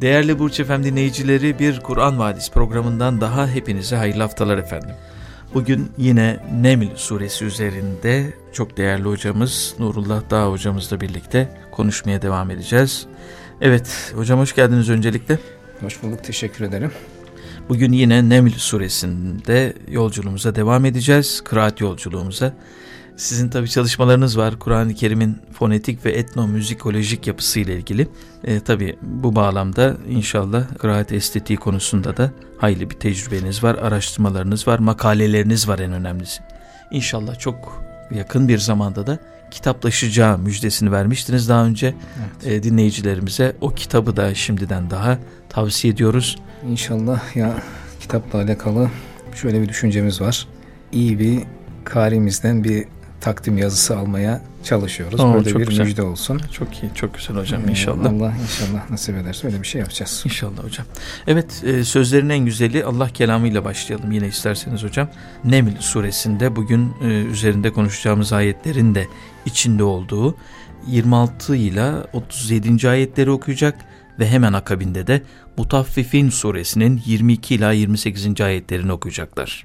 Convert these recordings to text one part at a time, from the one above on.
Değerli Burç Efem dinleyicileri bir Kur'an Vadisi programından daha hepinize hayırlı haftalar efendim. Bugün yine Neml suresi üzerinde çok değerli hocamız Nurullah Dağ hocamızla birlikte konuşmaya devam edeceğiz. Evet hocam hoş geldiniz öncelikle. Hoş bulduk teşekkür ederim. Bugün yine Neml suresinde yolculuğumuza devam edeceğiz. Kıraat yolculuğumuza. Sizin tabii çalışmalarınız var Kur'an-ı Kerim'in fonetik ve etnomüzikolojik yapısı ile ilgili. E, tabii bu bağlamda inşallah kıraat estetiği konusunda da hayli bir tecrübeniz var, araştırmalarınız var, makaleleriniz var en önemlisi. İnşallah çok yakın bir zamanda da kitaplaşacağı müjdesini vermiştiniz daha önce evet. e, dinleyicilerimize. O kitabı da şimdiden daha tavsiye ediyoruz. İnşallah ya kitapla alakalı şöyle bir düşüncemiz var. İyi bir karimizden bir takdim yazısı almaya çalışıyoruz. Oo, Böyle bir güzel. müjde olsun. Çok iyi, çok güzel hocam ee, inşallah. Allah inşallah nasip ederse öyle bir şey yapacağız. İnşallah hocam. Evet e, sözlerin en güzeli Allah kelamıyla başlayalım yine isterseniz hocam. Neml suresinde bugün e, üzerinde konuşacağımız ayetlerin de içinde olduğu 26 ile 37. ayetleri okuyacak ve hemen akabinde de Mutaffifin suresinin 22 ila 28. ayetlerini okuyacaklar.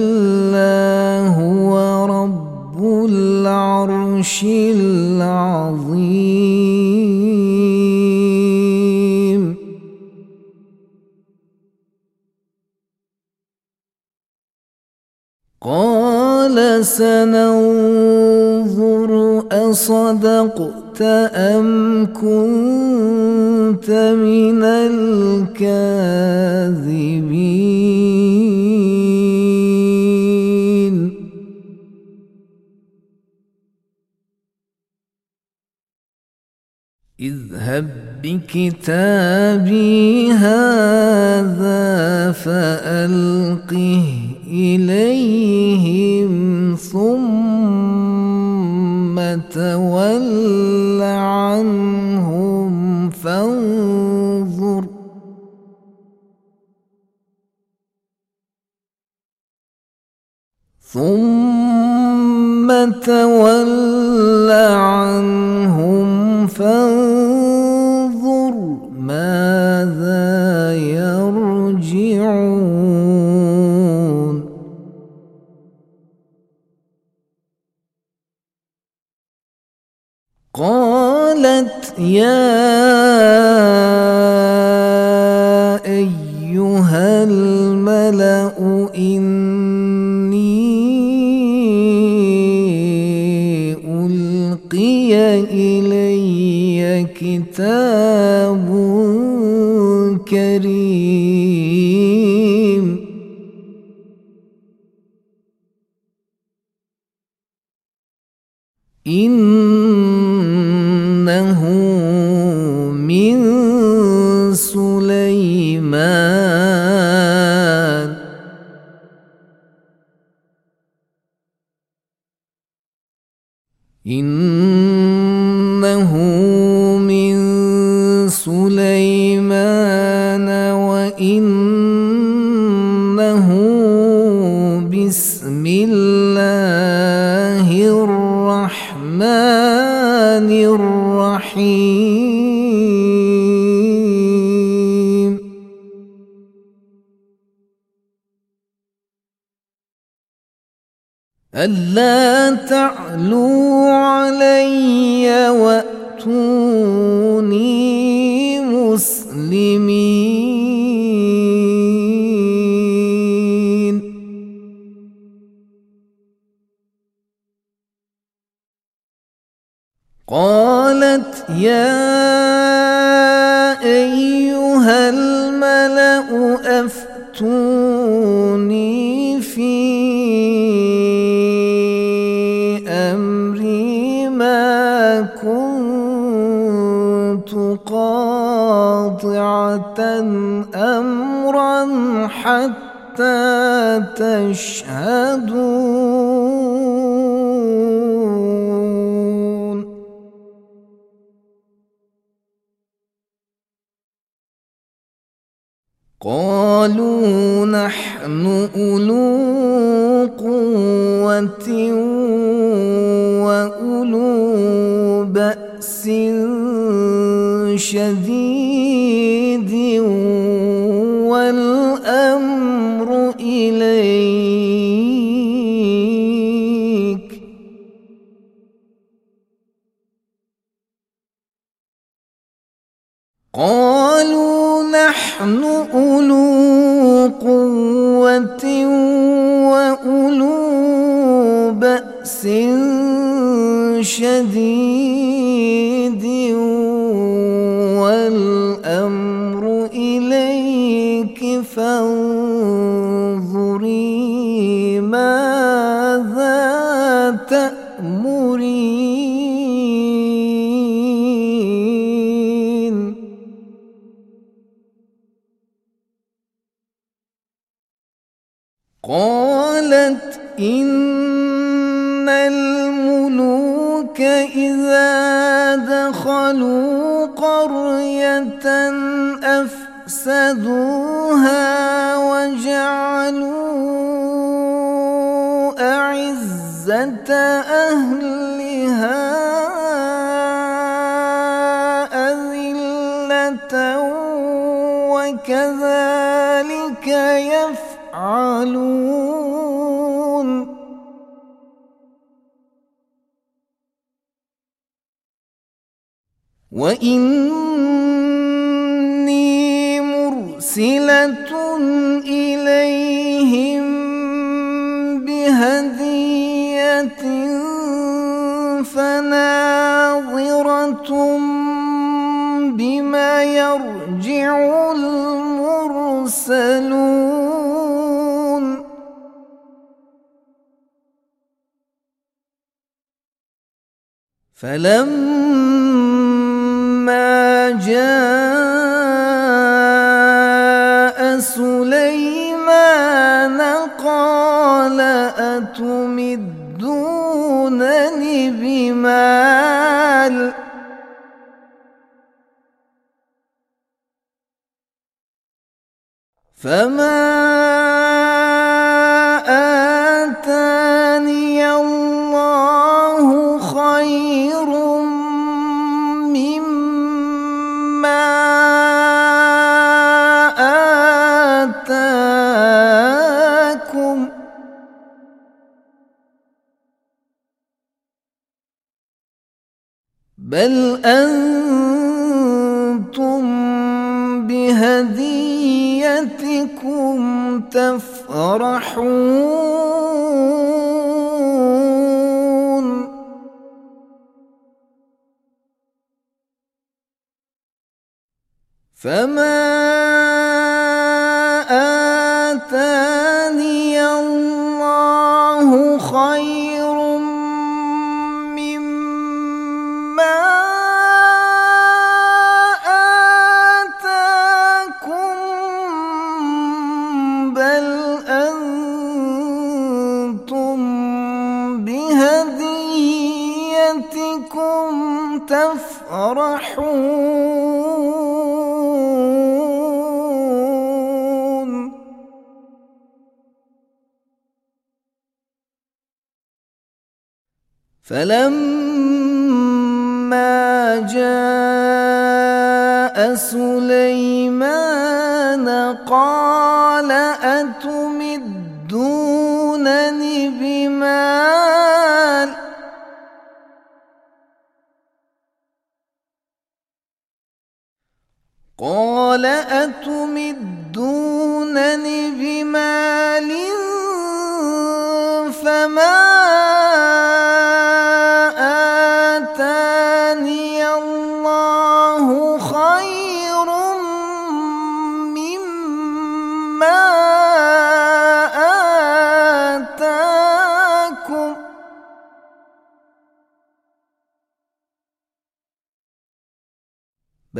العرش العظيم. قال سننظر أصدقت أم كنت من الكاذبين. اذهب بكتابي هذا فألقه إليهم ثم تول عنهم فانظر. ثم تول عنهم فانظر. يا أيها الملأ إني ألقي إلي كتاب كريم. إنه ألا تعلوا علي وأتوني مسلمين. قالت يا أيها الملأ أفتوني أمرا حتى تشهدون قالوا نحن أولو قوة وأولو بأس شديد شديد والأمر إليك فانظري إذا دخلوا قرية أفسدوها وجعلوا أعزة أهلها أذلة وكذلك يفعلون. وإني مرسلة إليهم بهدية فناظرة بما يرجع المرسلون فلما جاء سليمان قال أتمدونني بمال فما بل أنتم بهديتكم تفرحون فما فلما جاء سليمان قال أتمدونني بمال؟ قال أتمدونني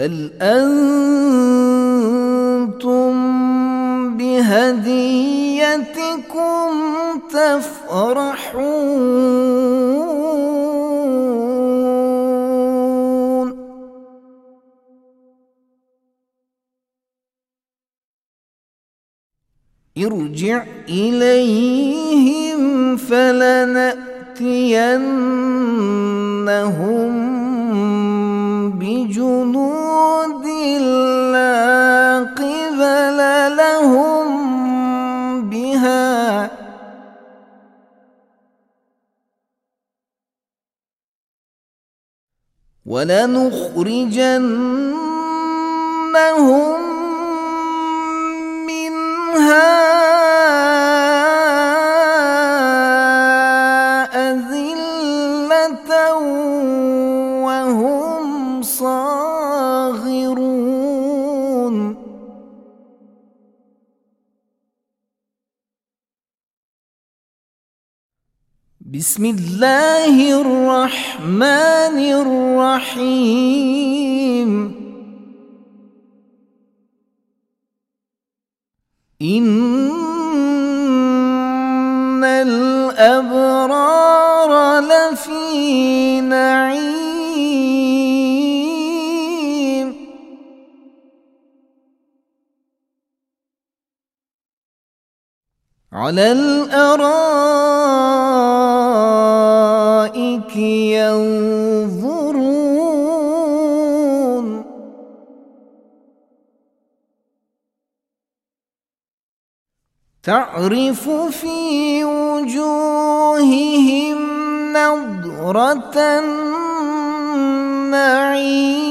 بل أنتم بهديتكم تفرحون ارجع إليهم فلنأتينهم بجنود لا قبل لهم بها. ولنخرجنهم بسم الله الرحمن الرحيم. إن الأبرار لفي نعيم. على الأرائك ينظرون. تعرف في وجوههم نضرة النعيم.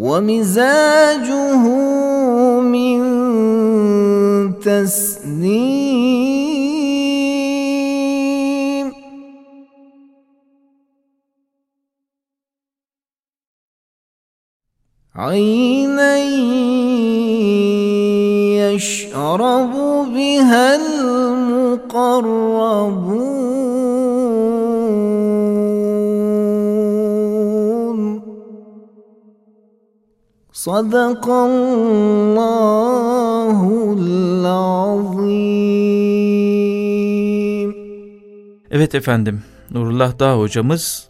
ومزاجه من تسنيم. عينا يشرب بها المقربون. Sadakallahu'l azim. Evet efendim. Nurullah Dağ hocamız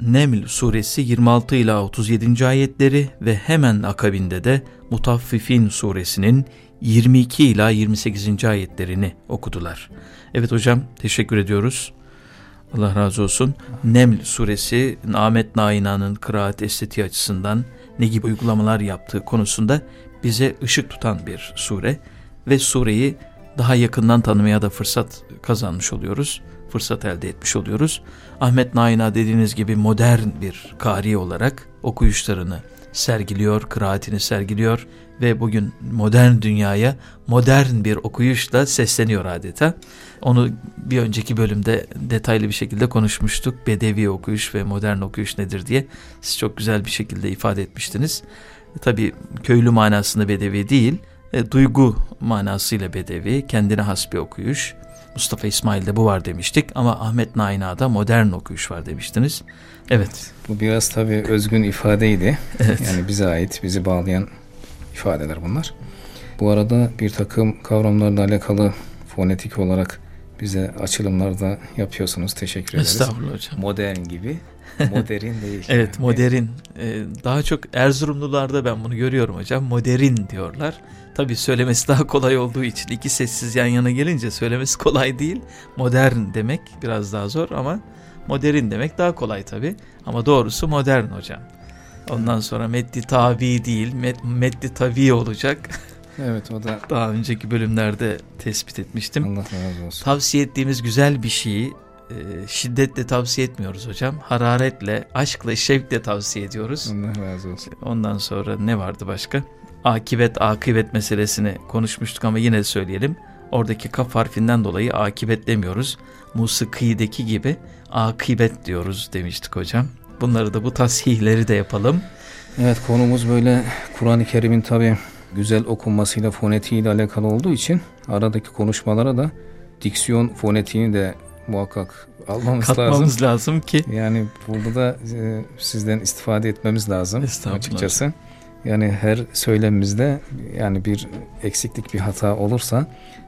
Neml suresi 26 ila 37. ayetleri ve hemen akabinde de Mutaffifin suresinin 22 ila 28. ayetlerini okudular. Evet hocam teşekkür ediyoruz. Allah razı olsun. Neml suresi Ahmet Naina'nın kıraat estetiği açısından ne gibi uygulamalar yaptığı konusunda bize ışık tutan bir sure ve sureyi daha yakından tanımaya da fırsat kazanmış oluyoruz. Fırsat elde etmiş oluyoruz. Ahmet Naina dediğiniz gibi modern bir kari olarak okuyuşlarını sergiliyor, kıraatini sergiliyor ve bugün modern dünyaya modern bir okuyuşla sesleniyor adeta. Onu bir önceki bölümde detaylı bir şekilde konuşmuştuk. Bedevi okuyuş ve modern okuyuş nedir diye. Siz çok güzel bir şekilde ifade etmiştiniz. Tabi köylü manasında bedevi değil, e, duygu manasıyla bedevi, kendine has bir okuyuş. Mustafa İsmail'de bu var demiştik ama Ahmet Naina'da modern okuyuş var demiştiniz. Evet. Bu biraz tabii özgün ifadeydi. Evet. Yani bize ait, bizi bağlayan ifadeler bunlar. Bu arada bir takım kavramlarla alakalı fonetik olarak bize açılımlar da yapıyorsunuz. Teşekkür ederiz. Estağfurullah hocam. Modern gibi. Modern değil. evet modern. Ee, daha çok Erzurumlularda ben bunu görüyorum hocam. Modern diyorlar. Tabi söylemesi daha kolay olduğu için iki sessiz yan yana gelince söylemesi kolay değil. Modern demek biraz daha zor ama modern demek daha kolay tabi. Ama doğrusu modern hocam. Ondan sonra meddi tabi değil, med, meddi tabi olacak. Evet o da daha önceki bölümlerde tespit etmiştim. Allah razı olsun. Tavsiye ettiğimiz güzel bir şeyi e, şiddetle tavsiye etmiyoruz hocam. Hararetle, aşkla, şevkle tavsiye ediyoruz. Allah razı olsun. Ondan sonra ne vardı başka? Akibet, akibet meselesini konuşmuştuk ama yine söyleyelim. Oradaki kaf harfinden dolayı akibet demiyoruz. Musikideki gibi akibet diyoruz demiştik hocam. Bunları da bu tasihleri de yapalım. Evet konumuz böyle Kur'an-ı Kerim'in tabi güzel okunmasıyla fonetiğiyle alakalı olduğu için aradaki konuşmalara da diksiyon fonetiğini de muhakkak almamız Katmamız lazım. lazım ki. Yani burada da e, sizden istifade etmemiz lazım açıkçası. Yani her söylemimizde yani bir eksiklik bir hata olursa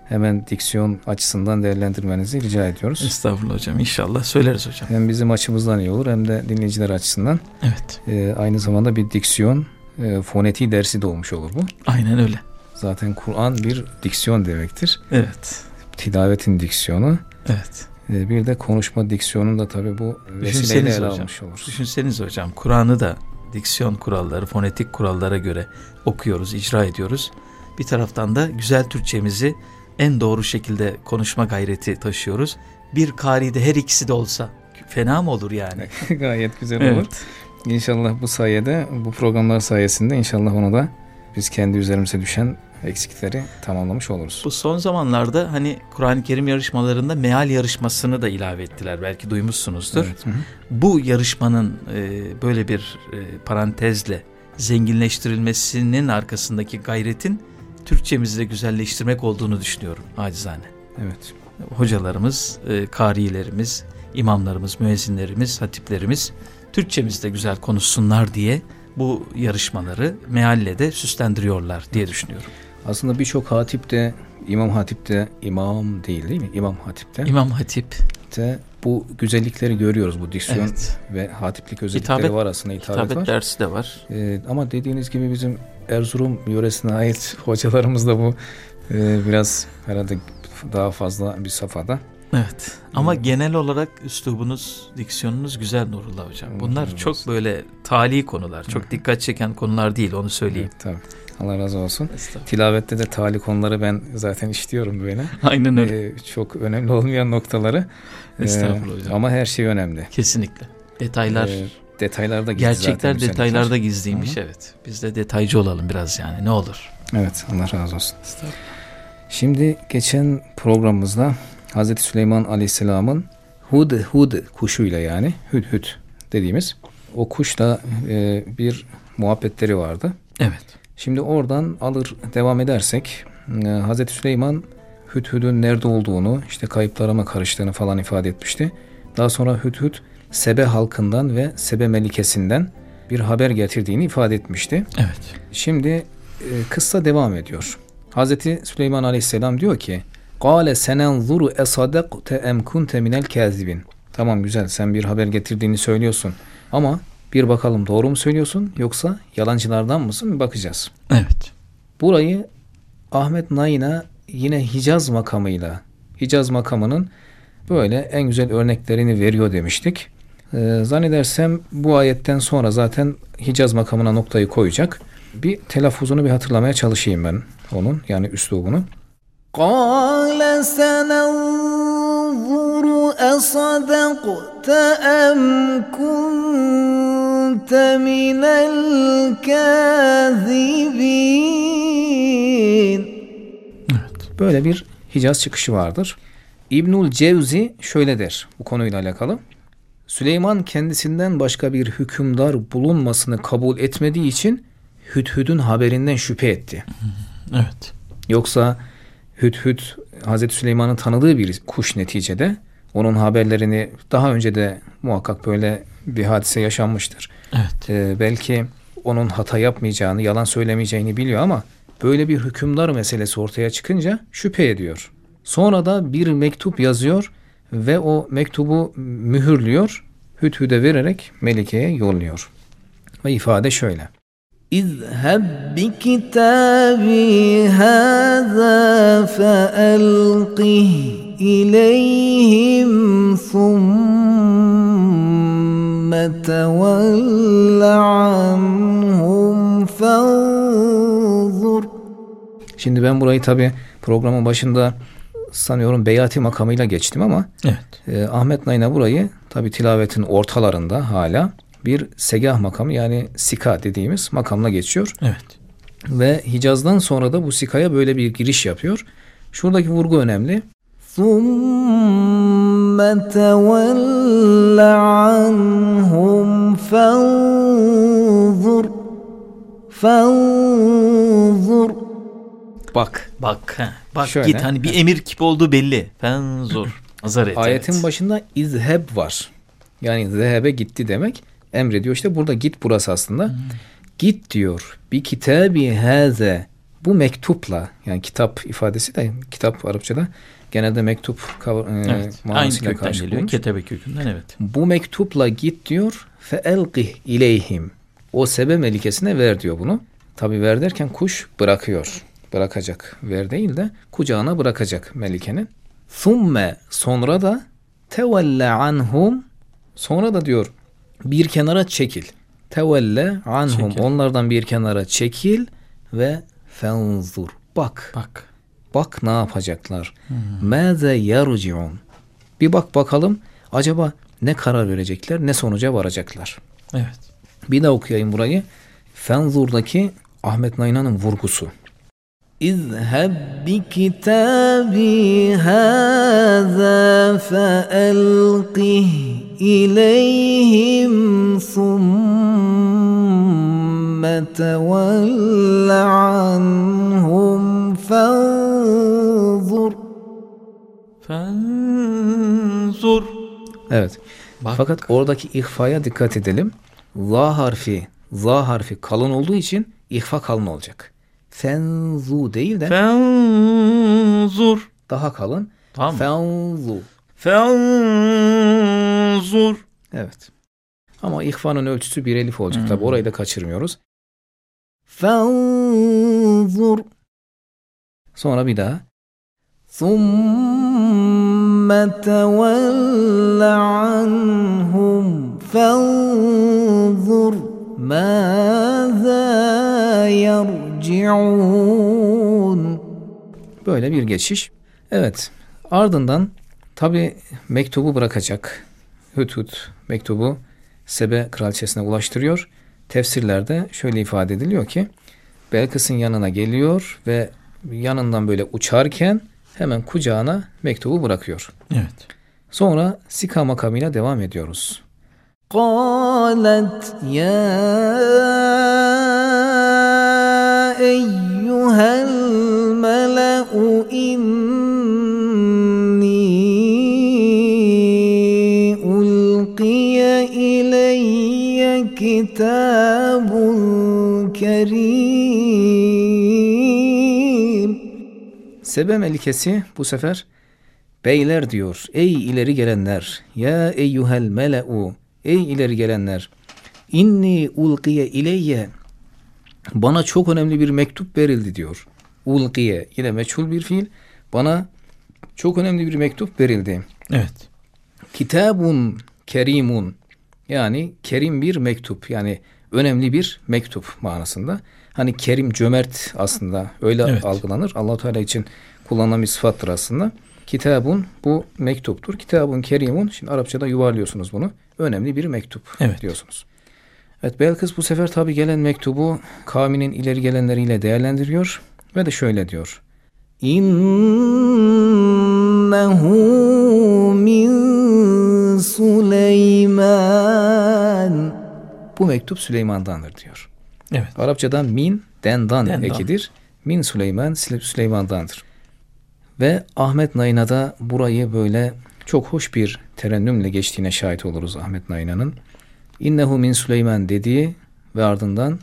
hemen diksiyon açısından değerlendirmenizi rica ediyoruz. Estağfurullah hocam inşallah söyleriz hocam. Hem bizim açımızdan iyi olur hem de dinleyiciler açısından. Evet. E, aynı zamanda bir diksiyon e, fonetiği dersi de olmuş olur bu. Aynen öyle. Zaten Kur'an bir diksiyon demektir. Evet. Tilavetin diksiyonu. Evet. E, bir de konuşma diksiyonunu da tabii bu vesileyle ele almış olur. Düşünseniz hocam Kur'an'ı da diksiyon kuralları, fonetik kurallara göre okuyoruz, icra ediyoruz. Bir taraftan da güzel Türkçemizi en doğru şekilde konuşma gayreti taşıyoruz. Bir karide her ikisi de olsa fena mı olur yani? Gayet güzel olur. Evet. İnşallah bu sayede, bu programlar sayesinde inşallah onu da biz kendi üzerimize düşen eksikleri tamamlamış oluruz. Bu son zamanlarda hani Kur'an-ı Kerim yarışmalarında meal yarışmasını da ilave ettiler. Belki duymuşsunuzdur. Evet. Hı hı. Bu yarışmanın e, böyle bir e, parantezle zenginleştirilmesinin arkasındaki gayretin Türkçemizi de güzelleştirmek olduğunu düşünüyorum acizane. Evet. Hocalarımız, e, karilerimiz, imamlarımız, müezzinlerimiz, hatiplerimiz Türkçemizde güzel konuşsunlar diye bu yarışmaları meallede süslendiriyorlar diye düşünüyorum. Aslında birçok hatip de İmam Hatip'te imam değil değil mi? İmam Hatip'te. İmam Hatip. De bu güzellikleri görüyoruz bu diksiyon evet. ve hatiplik özellikleri hitabet, var aslında hitabet, hitabet var. dersi de var. Ee, ama dediğiniz gibi bizim Erzurum yöresine ait hocalarımız da bu e, biraz herhalde daha fazla bir safhada. Evet. Ama hmm. genel olarak üslubunuz, diksiyonunuz güzel Nurullah Hocam. Bunlar çok böyle tali konular. Çok dikkat çeken konular değil onu söyleyeyim. Evet, tabii. Allah razı olsun. Tilavette de tali konuları ben zaten işliyorum böyle. Aynen öyle. Ee, çok önemli olmayan noktaları. Estağfurullah ee, hocam. Ama her şey önemli. Kesinlikle. Detaylar. Ee, detaylarda gizli Gerçekler detaylarda gizliymiş Hı-hı. evet. Biz de detaycı olalım biraz yani ne olur. Evet Allah razı olsun. Şimdi geçen programımızda Hazreti Süleyman Aleyhisselam'ın hud hud kuşuyla yani hüd hüd dediğimiz o kuşla e, bir muhabbetleri vardı. Evet. Şimdi oradan alır devam edersek e, Hazreti Süleyman Hüdhüd'ün nerede olduğunu işte kayıplara mı karıştığını falan ifade etmişti. Daha sonra Hüdhüd Sebe halkından ve Sebe melikesinden bir haber getirdiğini ifade etmişti. Evet. Şimdi e, kıssa devam ediyor. Hazreti Süleyman Aleyhisselam diyor ki Kale senenzuru esadekte em kunte minel kazibin. Tamam güzel sen bir haber getirdiğini söylüyorsun ama bir bakalım doğru mu söylüyorsun yoksa yalancılardan mısın bir bakacağız. Evet. Burayı Ahmet Nayin'a yine Hicaz makamıyla Hicaz makamının böyle en güzel örneklerini veriyor demiştik. Ee, zannedersem bu ayetten sonra zaten Hicaz makamına noktayı koyacak. Bir telaffuzunu bir hatırlamaya çalışayım ben onun yani üslubunu. قال سننظر أصدقت أم كنت من الكاذبين Böyle bir Hicaz çıkışı vardır. İbnül Cevzi şöyle der bu konuyla alakalı. Süleyman kendisinden başka bir hükümdar bulunmasını kabul etmediği için Hüdhüd'ün haberinden şüphe etti. Evet. Yoksa Hüdhüd Hazreti Süleyman'ın tanıdığı bir kuş neticede. Onun haberlerini daha önce de muhakkak böyle bir hadise yaşanmıştır. Evet. Ee, belki onun hata yapmayacağını, yalan söylemeyeceğini biliyor ama böyle bir hükümdar meselesi ortaya çıkınca şüphe ediyor. Sonra da bir mektup yazıyor ve o mektubu mühürlüyor, Hüdhüd'e vererek Melike'ye yolluyor. Ve ifade şöyle. اذهب بكتابي هذا فألقه إليهم ثم تول عنهم فانظر Şimdi ben burayı tabi programın başında sanıyorum beyati makamıyla geçtim ama Evet. e, Ahmet Nayna burayı tabi tilavetin ortalarında hala bir segah makamı yani sika dediğimiz makamla geçiyor. Evet. Ve Hicaz'dan sonra da bu sikaya böyle bir giriş yapıyor. Şuradaki vurgu önemli. ثم تول عنهم فانظر فانظر Bak. Bak. He. Bak Şöyle. git. Hani bir emir kipi olduğu belli. Fenzur. Nazar et. Ayetin evet. başında izheb var. Yani zehebe gitti demek. Emrediyor işte burada git burası aslında. Git diyor. Bir kitabi haze. Bu mektupla yani kitap ifadesi de kitap Arapçada genelde mektup e, Evet. Aynı kökten geliyor. bulunmuş. Ketebe kökünden evet. Bu mektupla git diyor fe elqih ileyhim. O sebe melikesine ver diyor bunu. Tabi ver derken kuş bırakıyor. Bırakacak. Ver değil de kucağına bırakacak melikenin. Thumme sonra da tevelle anhum sonra da diyor bir kenara çekil. Tevelle anhum Çekil. onlardan bir kenara çekil ve fenzur. Bak. Bak. Bak ne yapacaklar. Hmm. Mâze yaruciun. Bir bak bakalım acaba ne karar verecekler, ne sonuca varacaklar. Evet. Bir daha okuyayım burayı. Fenzur'daki Ahmet Nayna'nın vurgusu. İzheb bi kitabi hâzâ feelqih ileyhim summe tevelle Evet. Bak. Fakat oradaki ihfaya dikkat edelim. La harfi, la harfi kalın olduğu için ihfa kalın olacak. Fenzu değil de fenzur daha kalın. Tamam. Fenzu. Fenzur. Evet. Ama ihfanın ölçüsü bir elif olacak. Hmm. Tabi orayı da kaçırmıyoruz. Fenzur. Sonra bir daha. Thumma ثم تول عنهم فانظر ماذا يرجعون Böyle bir geçiş. Evet. Ardından tabi mektubu bırakacak. Hüdhüd mektubu Sebe kraliçesine ulaştırıyor. Tefsirlerde şöyle ifade ediliyor ki Belkıs'ın yanına geliyor ve yanından böyle uçarken hemen kucağına mektubu bırakıyor. Evet. Sonra Sika makamıyla devam ediyoruz. قالت يا أيها الملأ إني ألقي إلي كتاب كريم Sebe melikesi bu sefer beyler diyor. Ey ileri gelenler. Ya eyyuhel mele'u. Ey ileri gelenler. İnni ulkiye ileyye. Bana çok önemli bir mektup verildi diyor. Ulkiye yine meçhul bir fiil. Bana çok önemli bir mektup verildi. Evet. Kitabun kerimun. Yani kerim bir mektup. Yani önemli bir mektup manasında. Hani kerim cömert aslında öyle Evet. algılanır. Allah Teala için kullanılan bir sıfattır aslında. Kitabun bu mektuptur. Kitabun kerimun. Şimdi Arapçada yuvarlıyorsunuz bunu. Önemli bir mektup Evet. diyorsunuz. Evet Belkıs bu sefer tabi gelen mektubu kavminin ileri gelenleriyle değerlendiriyor ve de şöyle diyor. İnnehu min Süleyman. Bu mektup Süleyman'dandır diyor. Evet. Arapçadan min, dendan, Dendan. ekidir. Min Süleyman, Süley- Süleyman'dandır. Ve Ahmet Nayin'a da burayı böyle çok hoş bir terennümle geçtiğine şahit oluruz Ahmet Nayina'nın. İnnehu min Süleyman dediği ve ardından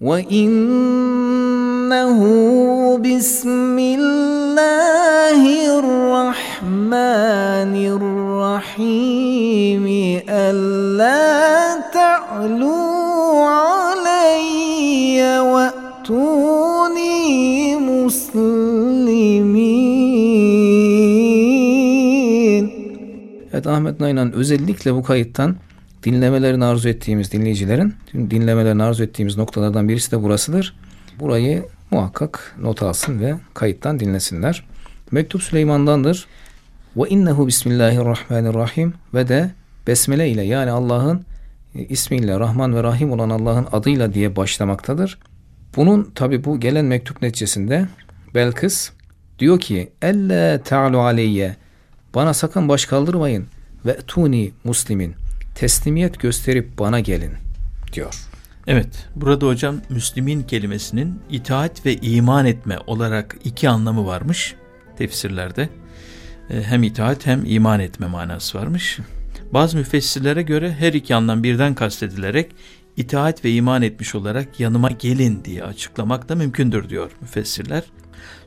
Ve innehu bismillahirrahmanirrahim Alla ta'lu ve'tuni muslimin Evet Ahmet Nayin'in özellikle bu kayıttan dinlemelerini arzu ettiğimiz dinleyicilerin dinlemelerini arzu ettiğimiz noktalardan birisi de burasıdır. Burayı muhakkak not alsın ve kayıttan dinlesinler. Mektup Süleyman'dandır. Ve innehu bismillahirrahmanirrahim ve de besmele ile yani Allah'ın ismiyle Rahman ve Rahim olan Allah'ın adıyla diye başlamaktadır. Bunun tabi bu gelen mektup neticesinde Belkıs diyor ki Elle ta'lu aleyye bana sakın baş kaldırmayın ve tuni muslimin teslimiyet gösterip bana gelin diyor. Evet, burada hocam Müslümin kelimesinin itaat ve iman etme olarak iki anlamı varmış tefsirlerde. E, Hem itaat hem iman etme manası varmış. Bazı müfessirlere göre her iki anlam birden kastedilerek itaat ve iman etmiş olarak yanıma gelin diye açıklamak da mümkündür diyor müfessirler.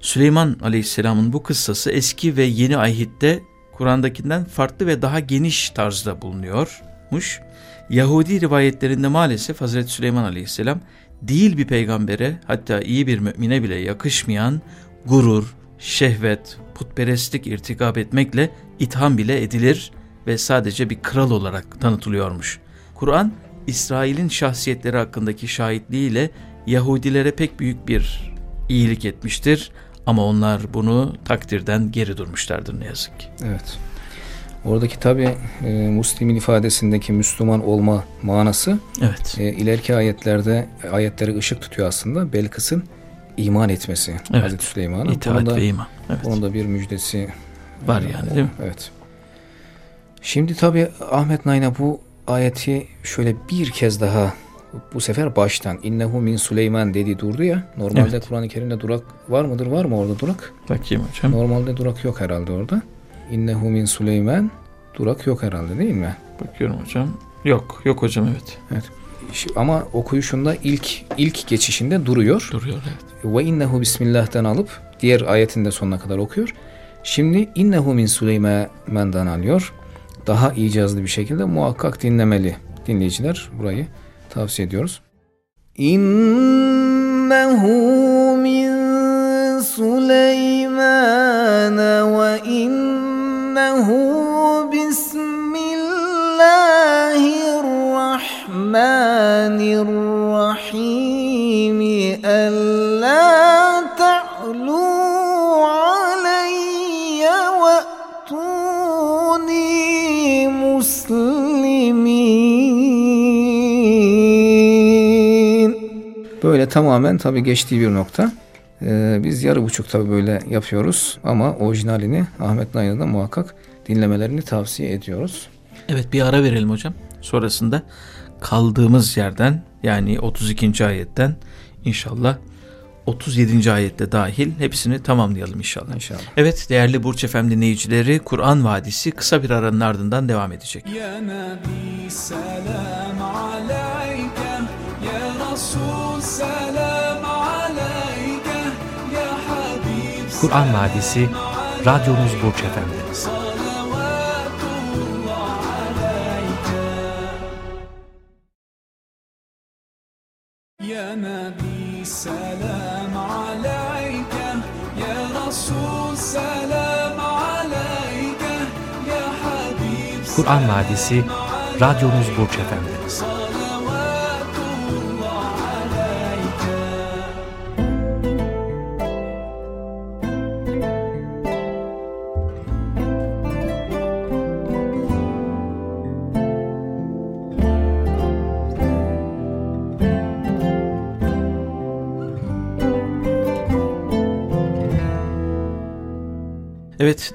Süleyman Aleyhisselam'ın bu kıssası eski ve yeni ahitte Kur'an'dakinden farklı ve daha geniş tarzda bulunuyormuş. Yahudi rivayetlerinde maalesef Hazreti Süleyman Aleyhisselam değil bir peygambere hatta iyi bir mümine bile yakışmayan gurur, şehvet, putperestlik irtikap etmekle itham bile edilir ve sadece bir kral olarak tanıtılıyormuş. Kur'an İsrail'in şahsiyetleri hakkındaki şahitliğiyle Yahudilere pek büyük bir iyilik etmiştir ama onlar bunu takdirden geri durmuşlardır ne yazık ki. Evet. Oradaki tabi e, Müslim'in ifadesindeki Müslüman olma manası Evet. e, ileriki ayetlerde ayetlere ışık tutuyor aslında. Belkıs'ın iman etmesi Evet. Hazreti Süleyman'ın. İtaat Bunun da, ve iman. Evet. bunun da bir müjdesi Var yani değil mi? Evet. Şimdi tabi Ahmet Nayna bu ayeti şöyle bir kez daha bu sefer baştan innehu min Süleyman dedi durdu ya. Normalde Evet. Kur'an-ı Kerim'de durak var mıdır? Var mı orada durak? Bakayım hocam. Normalde durak yok herhalde orada. İnnehu min Süleyman durak yok herhalde değil mi? Bakıyorum hocam. Yok, yok hocam evet. Şi- Ama okuyuşunda ilk ilk geçişinde duruyor. Duruyor evet. Ve innehu bismillah'tan alıp diğer ayetin de sonuna kadar okuyor. Şimdi innehu min Süleyman'dan alıyor. Daha icazlı bir şekilde muhakkak dinlemeli dinleyiciler burayı tavsiye ediyoruz. İnnehu min Süleyman ve innehu bismillahirrahmanirrahim böyle tamamen tabi geçtiği bir nokta. Ee, biz yarı buçuk tabi böyle yapıyoruz ama orijinalini Ahmet Nayan'dan muhakkak dinlemelerini tavsiye ediyoruz. Evet bir ara verelim hocam. Sonrasında kaldığımız yerden yani 32. ayetten inşallah 37. ayette dahil hepsini tamamlayalım inşallah. İnşallah. Evet değerli Burç Efem dinleyicileri Kur'an Vadisi kısa bir aranın ardından devam edecek. Ya Nebi selam aleyke ya Resul Kur'an Vadisi Radyonuz Burç Efendimiz. Kur'an Vadisi Radyonuz Burç Efendimiz.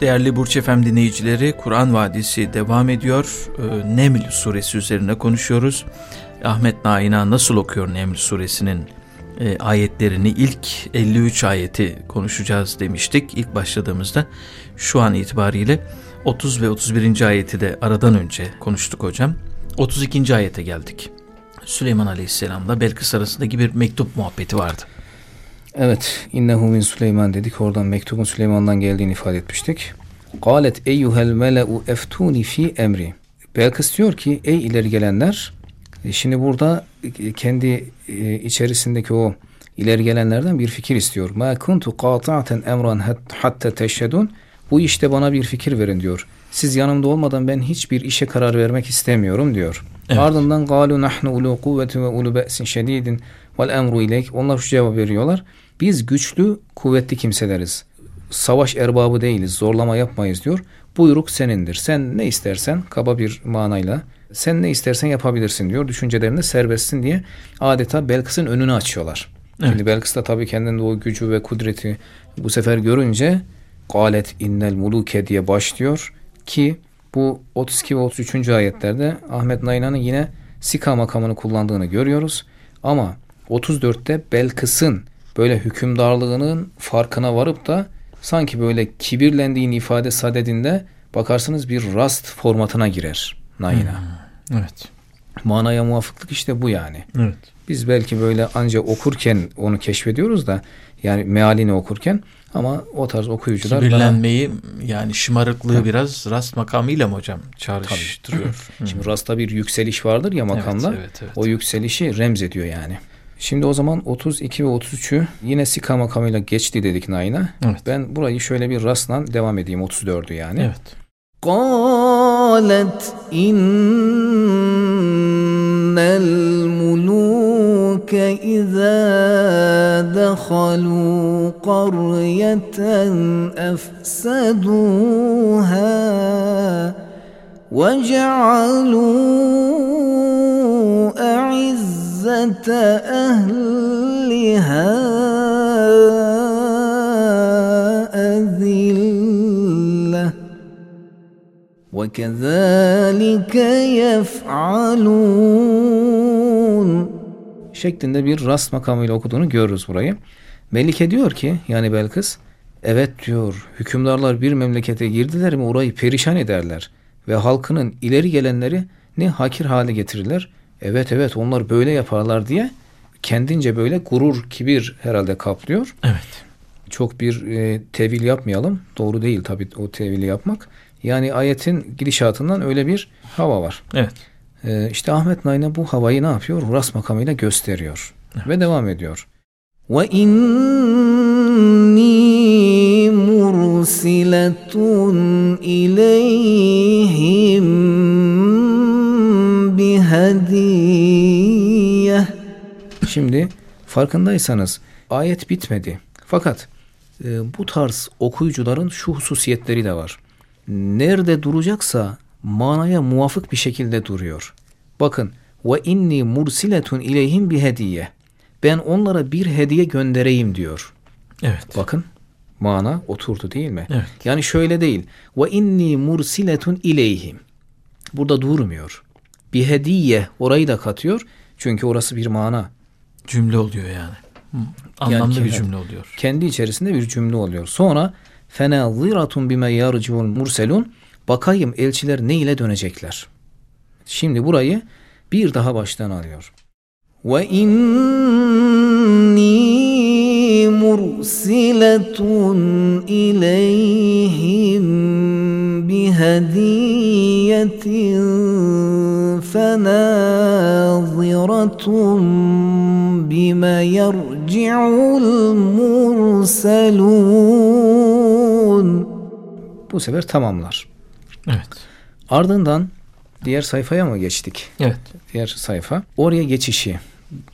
Değerli Burç Efem dinleyicileri Kur'an Vadisi devam ediyor. Ee, Neml suresi üzerine konuşuyoruz. Ahmet Naina nasıl okuyor Neml suresinin e, ayetlerini ilk 53 ayeti konuşacağız demiştik ilk başladığımızda. Şu an itibariyle 30 ve 31. ayeti de aradan önce konuştuk hocam. 32. ayete geldik. Süleyman Aleyhisselam'la Belkıs arasındaki bir mektup muhabbeti vardı. Evet, innehu min Süleyman dedik. Oradan mektubun Süleyman'dan geldiğini ifade etmiştik. Galet eyyuhel mele'u eftuni fi emri. Belkıs diyor ki ey ileri gelenler e, şimdi burada e, kendi e, içerisindeki o ileri gelenlerden bir fikir istiyor. Ma kuntu qata'ten emran hat- hatta teşhedun. Bu işte bana bir fikir verin diyor. Siz yanımda olmadan ben hiçbir işe karar vermek istemiyorum diyor. Evet. Ardından galu nahnu ulu kuvveti ve ulu be'sin şedidin vel emru ileyk. Onlar şu cevap veriyorlar. Biz güçlü, kuvvetli kimseleriz. Savaş erbabı değiliz, zorlama yapmayız diyor. Buyruk senindir. Sen ne istersen kaba bir manayla sen ne istersen yapabilirsin diyor. Düşüncelerinde serbestsin diye adeta Belkıs'ın önünü açıyorlar. Evet. Şimdi Belkıs da tabii kendinde o gücü ve kudreti bu sefer görünce galet innel muluke diye başlıyor ki bu 32 ve 33. ayetlerde Ahmet Nayna'nın yine Sika makamını kullandığını görüyoruz. Ama 34'te Belkıs'ın böyle hükümdarlığının farkına varıp da sanki böyle kibirlendiğini ifade sadedinde bakarsınız bir rast formatına girer Nayna. Evet. Manaya muvafıklık işte bu yani. Evet. Biz belki böyle anca okurken onu keşfediyoruz da yani mealini okurken ama o tarz okuyucular daha- Kibirlenmeyi yani şımarıklığı biraz rast makamıyla mı hocam çağrıştırıyor? Hı. Şimdi rasta bir yükseliş vardır ya makamda. Evet, evet, evet. O yükselişi remz ediyor yani. Şimdi o zaman 32 ve 33'ü yine Sika makamıyla geçti dedik Nain'a. Evet. Ben burayı şöyle bir rastla devam edeyim 34'ü yani. Evet. قالت إن الملوك إذا دخلوا قرية أفسدوها وجعلوا أعزة أهلها أذلة وكذلك يفعلون Şeklinde bir rast makamıyla okuduğunu görürüz burayı. Melike diyor ki yani Belkıs evet diyor hükümdarlar bir memlekete girdiler mi orayı perişan ederler ve halkının ileri gelenleri ne hakir hale getirirler. evet evet onlar böyle yaparlar diye kendince böyle gurur, kibir herhalde kaplıyor. Evet. Çok bir e, tevil yapmayalım. Doğru değil tabii o tevili yapmak. Yani ayetin gidişatından öyle bir hava var. Evet. E, işte Ahmet Nayna bu havayı ne yapıyor? Ras makamıyla gösteriyor. Evet. Ve devam ediyor. Ve inni mursiletun ileyhim بهدية Şimdi farkındaysanız ayet bitmedi. Fakat e, bu tarz okuyucuların şu hususiyetleri de var. Nerede duracaksa manaya muvafık bir şekilde duruyor. Bakın ve inni mursiletun ileyhim bi hediye. Ben onlara bir hediye göndereyim diyor. Evet. Bakın mana oturdu değil mi? Evet. Yani şöyle değil. Ve inni mursiletun ileyhim. Burada durmuyor. bir hediye orayı da katıyor. Çünkü orası bir mana. Cümle oluyor yani. Anlamlı yani, bir cümle oluyor. Kendi içerisinde bir cümle oluyor. Sonra fenaziratun bime yarcıul murselun bakayım elçiler ne ile dönecekler. Şimdi burayı bir daha baştan alıyor. Ve inni mursiletun ileyhim bihediyetin فناظرة بما يرجع المرسلون Bu sefer tamamlar. Evet. Ardından diğer sayfaya mı geçtik? Evet. Diğer sayfa. Oraya geçişi.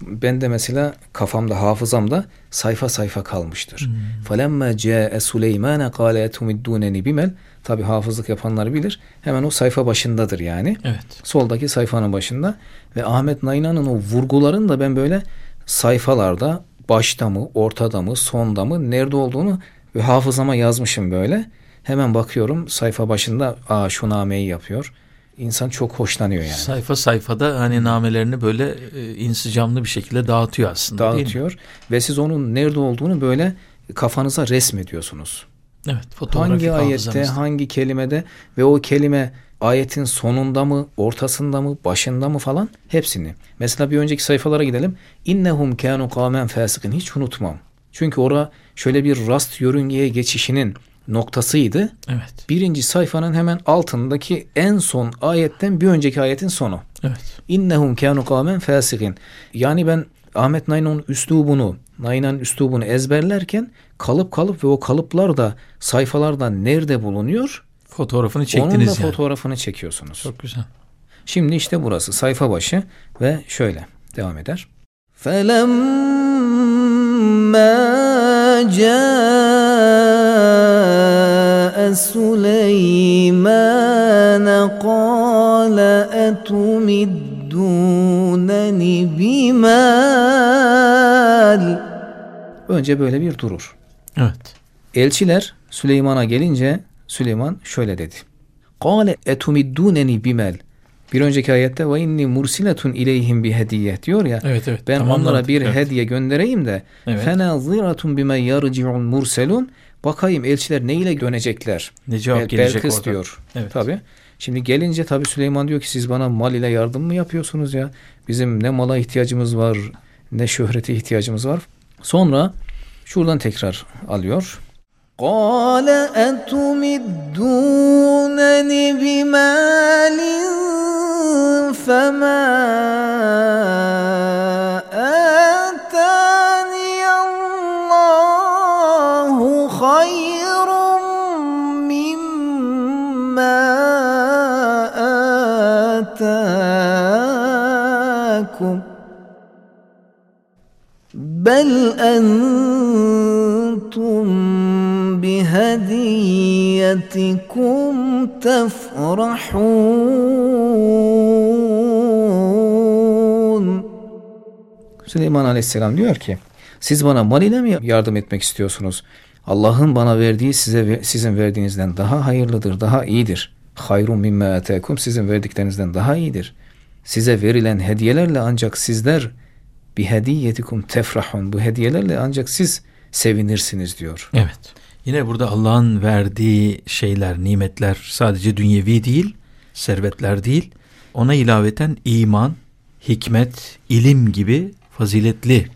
Ben de mesela kafamda, hafızamda sayfa sayfa kalmıştır. فَلَمَّا جَاءَ سُلَيْمَانَ قَالَ اَتُمِدُّونَنِ bimel. Tabi hafızlık yapanlar bilir. Hemen o sayfa başındadır yani. Evet. Soldaki sayfanın başında. Ve Ahmet Nayna'nın o vurguların da ben böyle sayfalarda başta mı, ortada mı, sonda mı, nerede olduğunu ve hafızama yazmışım böyle. Hemen bakıyorum sayfa başında aa şu nameyi yapıyor. İnsan çok hoşlanıyor yani. Sayfa sayfada hani namelerini böyle e, insicamlı bir şekilde dağıtıyor aslında? Dağıtıyor ve siz onun nerede olduğunu böyle kafanıza resmediyorsunuz. Evet, Hangi ayette, hangi kelimede ve o kelime ayetin sonunda mı, ortasında mı, başında mı falan hepsini. Mesela bir önceki sayfalara gidelim. İnnehum kanu kavmen fasikin. Hiç unutmam. Çünkü ora şöyle bir rast yörüngeye geçişinin noktasıydı. Evet, Birinci sayfanın hemen altındaki en son ayetten bir önceki ayetin sonu. evet. İnnehum kanu kavmen fasikin. Yani ben Ahmet Nain'in üslubunu, Nain'in üslubunu ezberlerken kalıp kalıp ve o kalıplar da sayfalarda nerede bulunuyor? Fotoğrafını Onun çektiniz da yani. fotoğrafını çekiyorsunuz. Çok güzel. Şimdi işte burası sayfa başı ve şöyle devam eder. فلما جاء سليمان قال أتمدونني بمال Önce böyle bir durur. Evet. Elçiler Süleyman'a gelince Süleyman şöyle dedi. Kale etumidduneni bimel. Bir önceki ayette ve inni mursiletun ileyhim bi hediye diyor ya. Evet, evet. Ben Tamam, onlara anladım. bir Evet. hediye göndereyim de Evet. fenaziratun bime yarci'un murselun. Bakayım elçiler ne ile dönecekler? Ne cevap Bel- gelecek Belkıs orada? diyor. Evet. Tabii. Şimdi gelince tabii Süleyman diyor ki siz bana mal ile yardım mı yapıyorsunuz ya? Bizim ne mala ihtiyacımız var ne şöhrete ihtiyacımız var. Sonra şuradan tekrar alıyor. قال أتمدونني بمال فما بل أنتم بهديتكم تفرحون Süleyman Aleyhisselam diyor ki siz bana mal ile mi yardım etmek istiyorsunuz? Allah'ın bana verdiği size ve- sizin verdiğinizden daha hayırlıdır, daha iyidir. Hayrun mimme etekum sizin verdiklerinizden daha iyidir. Size verilen hediyelerle ancak sizler bi hediyetikum tefrahun. Bu hediyelerle ancak siz sevinirsiniz diyor. Evet. Yine burada Allah'ın verdiği şeyler, nimetler sadece dünyevi değil, servetler değil. Ona ilaveten iman, hikmet, ilim gibi faziletli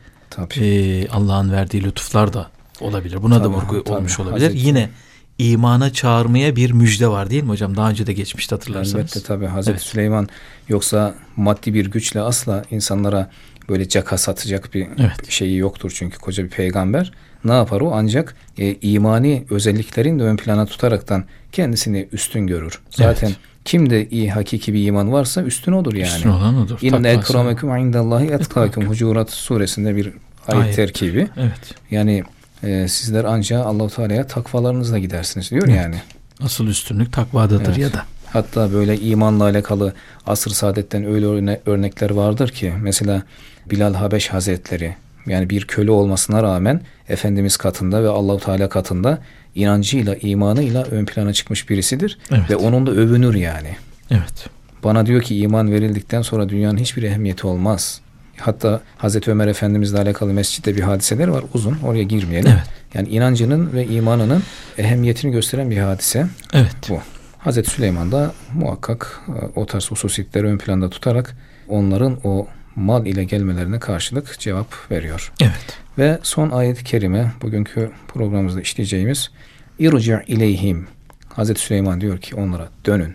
e, Allah'ın verdiği lütuflar da olabilir. Buna da Tabii, vurgu tabii. olmuş olabilir. Hazreti- Yine imana çağırmaya bir müjde var değil mi hocam? Daha önce de geçmişti hatırlarsanız. Elbette tabii Hazreti Evet. Süleyman yoksa maddi bir güçle asla insanlara böyle caka satacak bir Evet. şeyi yoktur çünkü koca bir peygamber. Ne yapar o? Ancak e, imani özelliklerini de ön plana tutaraktan kendisini üstün görür. Zaten Evet. kimde iyi hakiki bir iman varsa üstün odur yani. Üstün olan odur. İnne Takvası. ekremekum indallahi etkakum. Hucurat suresinde bir ayet, Ayet. terkibi. Evet. Yani e, sizler ancak Allahu Teala'ya takvalarınızla gidersiniz diyor Evet. yani. Asıl üstünlük takvadadır Evet. ya da. Hatta böyle imanla alakalı asr saadetten öyle örne- örnekler vardır ki mesela Bilal Habeş Hazretleri yani bir köle olmasına rağmen Efendimiz katında ve Allahu Teala katında inancıyla, imanıyla ön plana çıkmış birisidir Evet. ve onun da övünür yani. Evet. Bana diyor ki iman verildikten sonra dünyanın hiçbir ehemmiyeti olmaz. Hatta Hazreti Ömer Efendimizle alakalı mescitte bir hadiseler var uzun oraya girmeyelim. Evet. Yani inancının ve imanının ehemmiyetini gösteren bir hadise Evet. bu. Hazreti Süleyman da muhakkak e, o tarz hususiyetleri ön planda tutarak onların o mal ile gelmelerine karşılık cevap veriyor. Evet. Ve son ayet-i kerime bugünkü programımızda işleyeceğimiz İrci' ileyhim. Hazreti Süleyman diyor ki onlara dönün.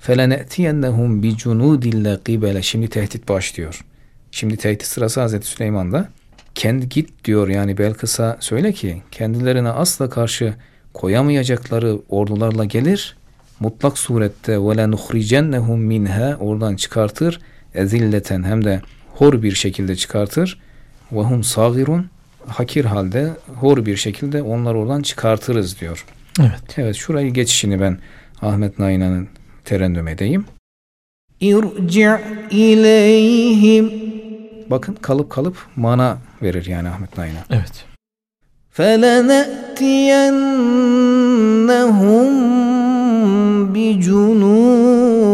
Felenetiyennehum bi cunudille qibele. Şimdi tehdit başlıyor. Şimdi tehdit sırası Hazreti Süleyman'da. Kendi git diyor yani Belkıs'a söyle ki kendilerine asla karşı koyamayacakları ordularla gelir. Mutlak surette ve le nuhricennehum minha oradan çıkartır Ezilleten hem de hor bir şekilde çıkartır. Ve hum sagirun hakir halde hor bir şekilde onlar oradan çıkartırız diyor. Evet. Evet şurayı geçişini ben Ahmet Naina'nın terennüm edeyim. ارجع إليهم Bakın kalıp kalıp mana verir yani Ahmet Nain'a. Evet. فلنأتينهم بجنود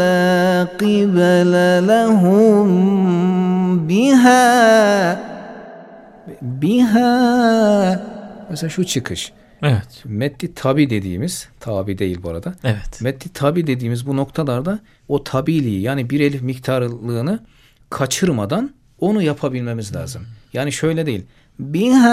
لا قبل لهم بها بها Mesela şu çıkış. Evet. Metti tabi dediğimiz, tabi değil bu arada. Evet. Metti tabi dediğimiz bu noktalarda o tabiliği yani bir elif miktarlığını kaçırmadan onu yapabilmemiz lazım. Yani şöyle değil. Biha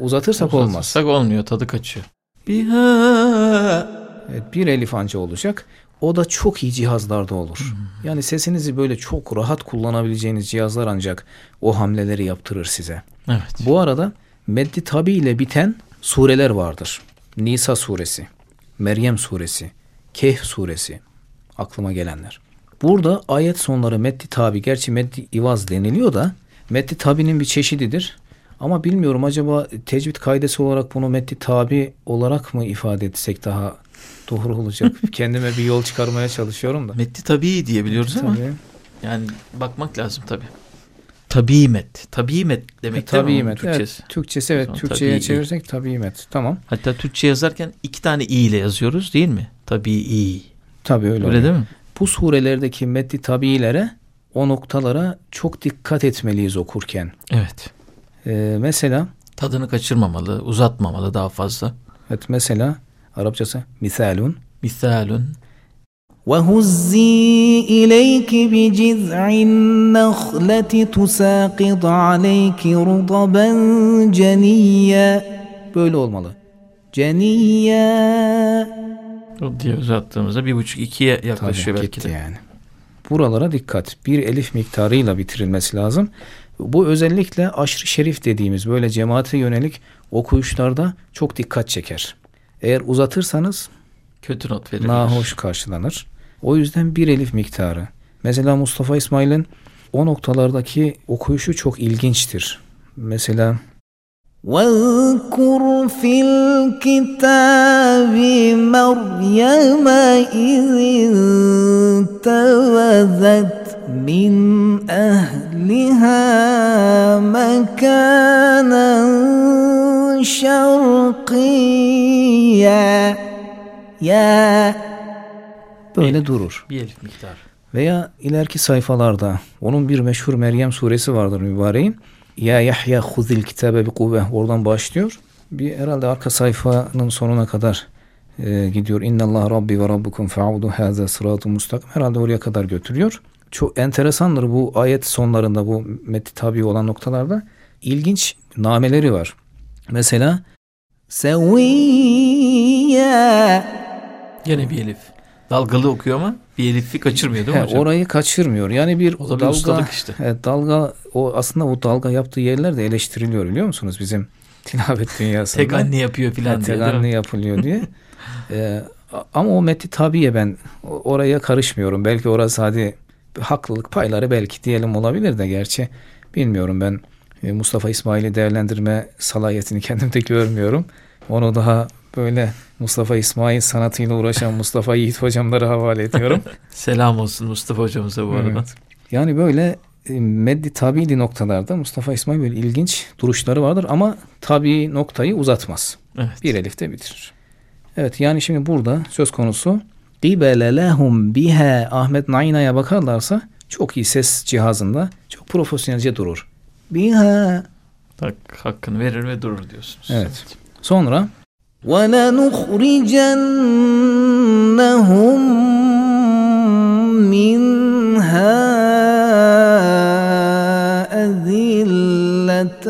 uzatırsak olmaz. Uzatırsak olmuyor tadı kaçıyor. Biha. Evet, bir elif anca olacak. O da çok iyi cihazlarda olur. Yani sesinizi böyle çok rahat kullanabileceğiniz cihazlar ancak o hamleleri yaptırır size. Evet. Bu arada meddi tabi ile biten sureler vardır. Nisa suresi, Meryem suresi, Kehf suresi aklıma gelenler. Burada ayet sonları meddi tabi gerçi meddi ivaz deniliyor da meddi tabinin bir çeşididir. Ama bilmiyorum acaba tecvid kaidesi olarak bunu meddi tabi olarak mı ifade etsek daha doğru olacak. Kendime bir yol çıkarmaya çalışıyorum da. Metti tabii diye biliyoruz ama Tabii. yani bakmak lazım tabii. Tabii met. Tabii met demek Tabii onun met. Türkçesi? Evet, Türkçesi evet. Türkçe'ye tabii. çevirirsek tabii met. Tamam. Hatta Türkçe yazarken iki tane i ile yazıyoruz değil mi? Tabii i. Tabii öyle. Öyle oluyor. değil mi? bu surelerdeki meddi tabiilere o noktalara çok dikkat etmeliyiz okurken. Evet. Ee, mesela Tadını kaçırmamalı, uzatmamalı daha fazla. evet mesela Arapçası misalun Misalun. وهزي إليك بجذع النخلة تساقط عليك رطبا جنيا böyle olmalı. جنيا O diye uzattığımızda bir buçuk ikiye Tabii yaklaşıyor belki gitti de. yani. Buralara dikkat. Bir elif miktarıyla bitirilmesi lazım. Bu özellikle aşırı şerif dediğimiz böyle cemaate yönelik okuyuşlarda çok dikkat çeker. Eğer uzatırsanız Kötü not verilir. nahoş karşılanır. O yüzden bir elif miktarı. Mesela Mustafa İsmail'in o noktalardaki okuyuşu çok ilginçtir. Mesela واذكر في الكتاب مريم إذ انتبذت من أهلها مكانا شرقيا يا böyle durur. Bir elif miktar. Veya ileriki sayfalarda onun bir meşhur Meryem suresi vardır mübareğin. Ya Yahya huzil kitabe bi kuvve oradan başlıyor. Bir herhalde arka sayfanın sonuna kadar e, gidiyor. İnna Allah Rabbi ve Rabbukum fa'budu haza sıratun mustakim. Herhalde oraya kadar götürüyor. çok enteresandır bu ayet sonlarında bu metni tabi olan noktalarda ilginç nameleri var. Mesela Seviyye Gene bir elif. Dalgalı okuyor ama bir elifi kaçırmıyor değil mi He, hocam? Orayı kaçırmıyor. Yani bir o da dalga, bir işte. Evet, dalga o aslında bu dalga yaptığı yerler de eleştiriliyor biliyor musunuz bizim tilavet dünyasında. tek anne yapıyor filan yani diye. Tek anne yapılıyor diye. ee, ama o metni tabiye ben oraya karışmıyorum. Belki orası hadi haklılık payları belki diyelim olabilir de gerçi bilmiyorum ben e, Mustafa İsmail'i değerlendirme salayetini kendimde görmüyorum. Onu daha böyle Mustafa İsmail sanatıyla uğraşan Mustafa Yiğit hocamlara havale ediyorum. Selam olsun Mustafa hocamıza bu arada. Evet. Yani böyle e, meddi tabili noktalarda Mustafa İsmail böyle ilginç duruşları vardır ama tabi noktayı uzatmaz. Evet. Bir elifte bitirir. Evet yani şimdi burada söz konusu Qibele lehum biha Ahmet Naina'ya bakarlarsa çok iyi ses cihazında çok profesyonelce durur. Biha. Hak, hakkını verir ve durur diyorsunuz. Evet. Sonra ولنخرجنهم منها أذلة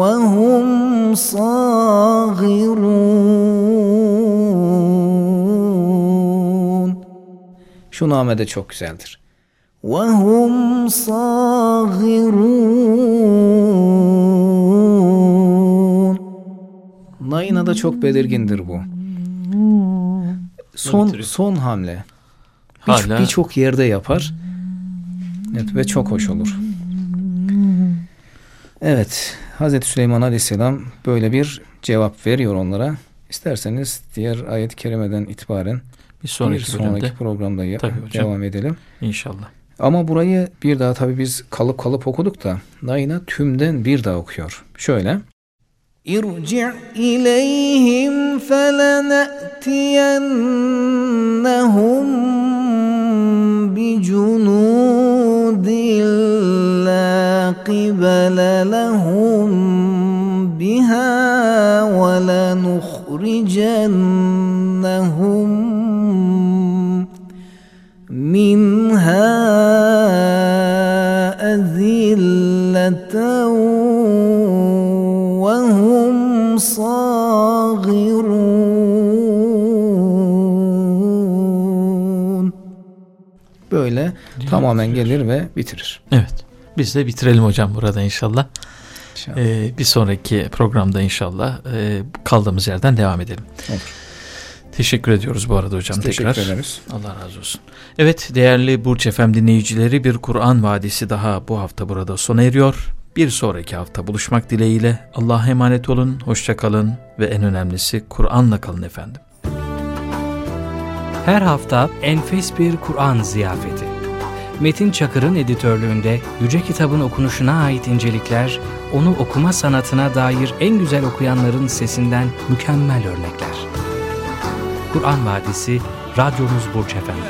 وهم صاغرون şu name de çok güzeldir. وهم صاغرون Naina da çok belirgindir bu. Son bitiriyor. son hamle. Bir- Hala Birçok yerde yapar. Evet ve çok hoş olur. Evet. Hazreti Süleyman Aleyhisselam böyle bir cevap veriyor onlara. İsterseniz diğer ayet-i kerimeden itibaren bir sonraki, bir sonraki programda ya, tabii hocam, devam edelim. İnşallah. Ama burayı bir daha tabii biz kalıp kalıp okuduk da Nayna tümden bir daha okuyor. Şöyle. İrci' ileyhim felenetiyennehum bi cunudin la qibele lehum biha ve lenuhricennehum منها أذلة وهم صاغرون Böyle tamamen gelir ve bitirir. Evet. Biz de bitirelim hocam burada inşallah. İnşallah. Ee, bir sonraki programda inşallah e, kaldığımız yerden devam edelim. Olur. Teşekkür ediyoruz bu arada hocam Biz tekrar. teşekkür ederiz. Allah razı olsun. Evet değerli Burç Efem dinleyicileri bir Kur'an Vadisi daha bu hafta burada sona eriyor. Bir sonraki hafta buluşmak dileğiyle Allah'a emanet olun, hoşça kalın ve en önemlisi Kur'an'la kalın efendim. Her hafta enfes bir Kur'an ziyafeti. Metin Çakır'ın editörlüğünde Yüce Kitabın okunuşuna ait incelikler, onu okuma sanatına dair en güzel okuyanların sesinden mükemmel örnekler. Kur'an Vadisi, radyonuz Burç Efendi.